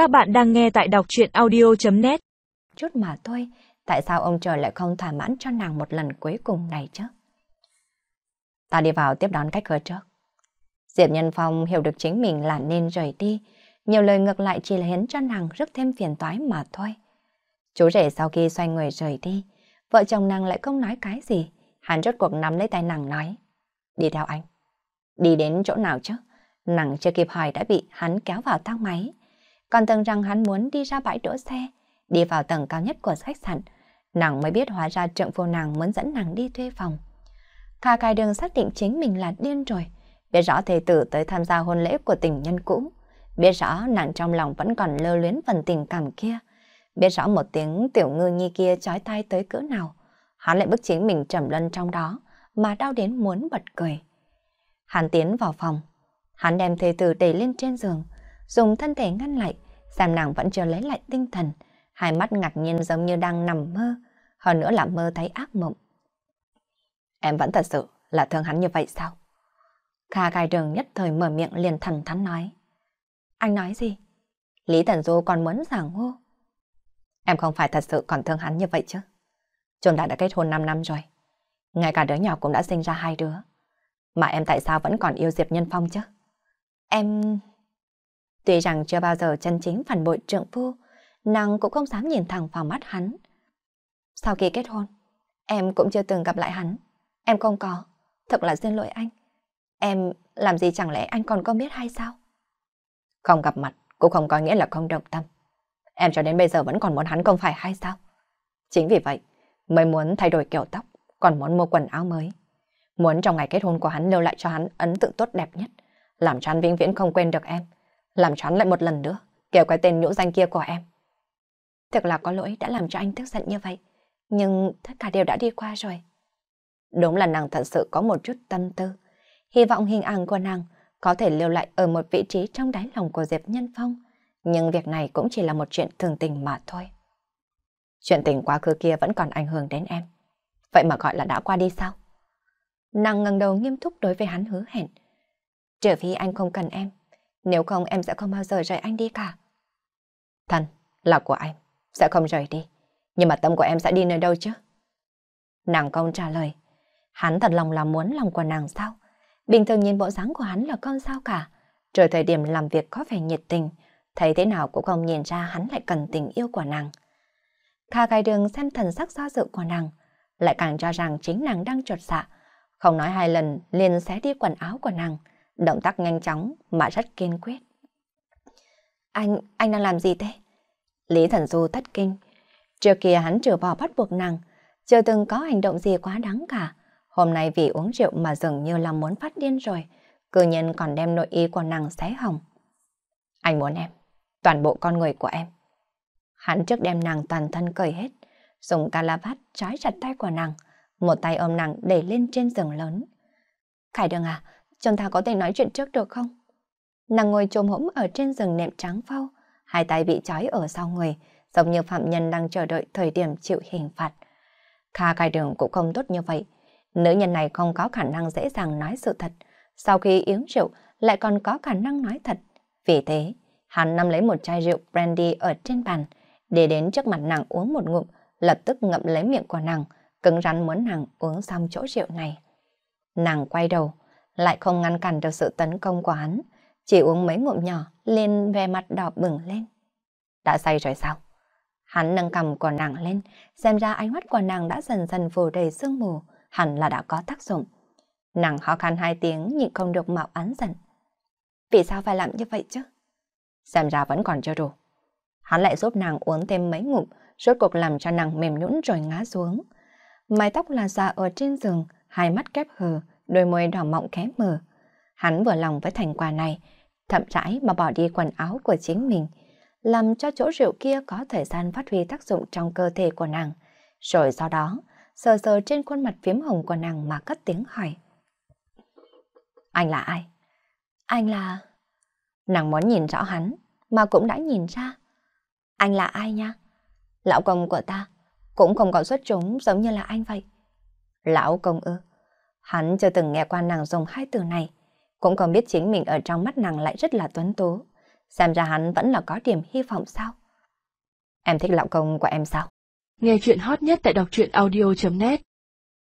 Các bạn đang nghe tại đọc chuyện audio.net Chút mà thôi, tại sao ông trời lại không thỏa mãn cho nàng một lần cuối cùng này chứ? Ta đi vào tiếp đón cách cửa trước. Diệp Nhân Phong hiểu được chính mình là nên rời đi, nhiều lời ngược lại chỉ là hiến cho nàng rất thêm phiền toái mà thôi. Chú rể sau khi xoay người rời đi, vợ chồng nàng lại không nói cái gì, hắn rốt cuộc nắm lấy tay nàng nói. Đi theo anh. Đi đến chỗ nào chứ? Nàng chưa kịp hỏi đã bị hắn kéo vào thang máy. Còn tưởng rằng hắn muốn đi ra bãi đỗ xe, đi vào tầng cao nhất của khách sạn. Nàng mới biết hóa ra trượng phu nàng muốn dẫn nàng đi thuê phòng. Kha Khai đường xác định chính mình là điên rồi. Biết rõ thầy tử tới tham gia hôn lễ của tình nhân cũ. Biết rõ nàng trong lòng vẫn còn lơ luyến phần tình cảm kia. Biết rõ một tiếng tiểu ngư nhi kia chói tai tới cỡ nào. Hắn lại bức chính mình trầm lân trong đó, mà đau đến muốn bật cười. Hắn tiến vào phòng. Hắn đem thầy tử đẩy lên trên giường, dùng thân thể ngăn lại, xem nàng vẫn chưa lấy lại tinh thần. Hai mắt ngạc nhiên giống như đang nằm mơ, hơn nữa là mơ thấy ác mộng. Em vẫn thật sự là thương hắn như vậy sao? Kha gai đường nhất thời mở miệng liền thẳng thắn nói. Anh nói gì? Lý Thần Du còn muốn giảng ngô. Em không phải thật sự còn thương hắn như vậy chứ? Chúng ta đã kết hôn 5 năm rồi. Ngay cả đứa nhỏ cũng đã sinh ra hai đứa. Mà em tại sao vẫn còn yêu Diệp Nhân Phong chứ? Em... Tuy rằng chưa bao giờ chân chính phản bội trượng phu, nàng cũng không dám nhìn thẳng vào mắt hắn. Sau khi kết hôn, em cũng chưa từng gặp lại hắn. Em không có. Thật là xin lỗi anh. Em làm gì chẳng lẽ anh còn không biết hay sao? Không gặp mặt cũng không có nghĩa là không động tâm. Em cho đến bây giờ vẫn còn muốn hắn không phải hay sao? Chính vì vậy mới muốn thay đổi kiểu tóc, còn muốn mua quần áo mới. Muốn trong ngày kết hôn của hắn lưu lại cho hắn ấn tượng tốt đẹp nhất, làm cho hắn vĩnh viễn không quên được em, làm choán lại một lần nữa kêu cái tên nhũ danh kia của em. Thật là có lỗi đã làm cho anh tức giận như vậy, nhưng tất cả đều đã đi qua rồi. Đúng là nàng thật sự có một chút tâm tư, hy vọng hình ảnh của nàng có thể lưu lại ở một vị trí trong đáy lòng của Diệp Nhân Phong, nhưng việc này cũng chỉ là một chuyện thường tình mà thôi. Chuyện tình quá khứ kia vẫn còn ảnh hưởng đến em. Vậy mà gọi là đã qua đi sao? Nàng ngẩng đầu nghiêm túc đối với hắn hứa hẹn. Trừ phi anh không cần em, nếu không em sẽ không bao giờ rời anh đi cả. Thần, là của anh, sẽ không rời đi. Nhưng mà tâm của em sẽ đi nơi đâu chứ? Nàng công trả lời. Hắn thật lòng là muốn lòng của nàng sao? Bình thường nhìn bộ dáng của hắn là con sao cả. Rồi thời điểm làm việc có vẻ nhiệt tình, thấy thế nào cũng không nhìn ra hắn lại cần tình yêu của nàng. Kha gai đường xem thần sắc do dự của nàng, lại càng cho rằng chính nàng đang trột dạ. Không nói hai lần, liền xé đi quần áo của nàng, động tác nhanh chóng mà rất kiên quyết. Anh, anh đang làm gì thế? Lý Thần Du thất kinh. Trước kia hắn trừ bỏ bắt buộc nàng, chưa từng có hành động gì quá đáng cả. Hôm nay vì uống rượu mà dường như là muốn phát điên rồi, cư nhiên còn đem nội y của nàng xé hỏng. Anh muốn em, toàn bộ con người của em. Hắn trước đem nàng toàn thân cởi hết, dùng calavat trói chặt tay của nàng, một tay ôm nàng đẩy lên trên giường lớn. Khải đường à, chúng ta có thể nói chuyện trước được không? Nàng ngồi trồm hỗn ở trên giường nệm trắng phao, hai tay bị trói ở sau người, giống như phạm nhân đang chờ đợi thời điểm chịu hình phạt. Kha cai đường cũng không tốt như vậy. Nữ nhân này không có khả năng dễ dàng nói sự thật, sau khi uống rượu lại còn có khả năng nói thật. Vì thế, hắn nắm lấy một chai rượu brandy ở trên bàn, để đến trước mặt nàng uống một ngụm, lập tức ngậm lấy miệng của nàng, cứng rắn muốn nàng uống xong chỗ rượu này. Nàng quay đầu, lại không ngăn cản được sự tấn công của hắn, chỉ uống mấy ngụm nhỏ, lên về mặt đỏ bừng lên. Đã say rồi sao? Hắn nâng cầm của nàng lên, xem ra ánh mắt của nàng đã dần dần phủ đầy sương mù, hẳn là đã có tác dụng. Nàng ho khan hai tiếng nhịn không được mạo án giận. Vì sao phải làm như vậy chứ? Xem ra vẫn còn chưa đủ. Hắn lại giúp nàng uống thêm mấy ngụm, rốt cuộc làm cho nàng mềm nhũn rồi ngã xuống. Mái tóc là già ở trên giường, hai mắt kép hờ, đôi môi đỏ mọng khẽ mở. Hắn vừa lòng với thành quả này, thậm rãi mà bỏ đi quần áo của chính mình, làm cho chỗ rượu kia có thời gian phát huy tác dụng trong cơ thể của nàng. Rồi sau đó, sờ sờ trên khuôn mặt phím hồng của nàng mà cất tiếng hỏi. Anh là ai? Anh là... Nàng muốn nhìn rõ hắn, mà cũng đã nhìn ra. Anh là ai nha? Lão công của ta cũng không có xuất chúng giống như là anh vậy. Lão công ư? Hắn chưa từng nghe qua nàng dùng hai từ này, cũng không biết chính mình ở trong mắt nàng lại rất là tuấn tú. Xem ra hắn vẫn là có điểm hy vọng sao? Em thích lão công của em sao? Nghe chuyện hot nhất tại đọc truyện audio.net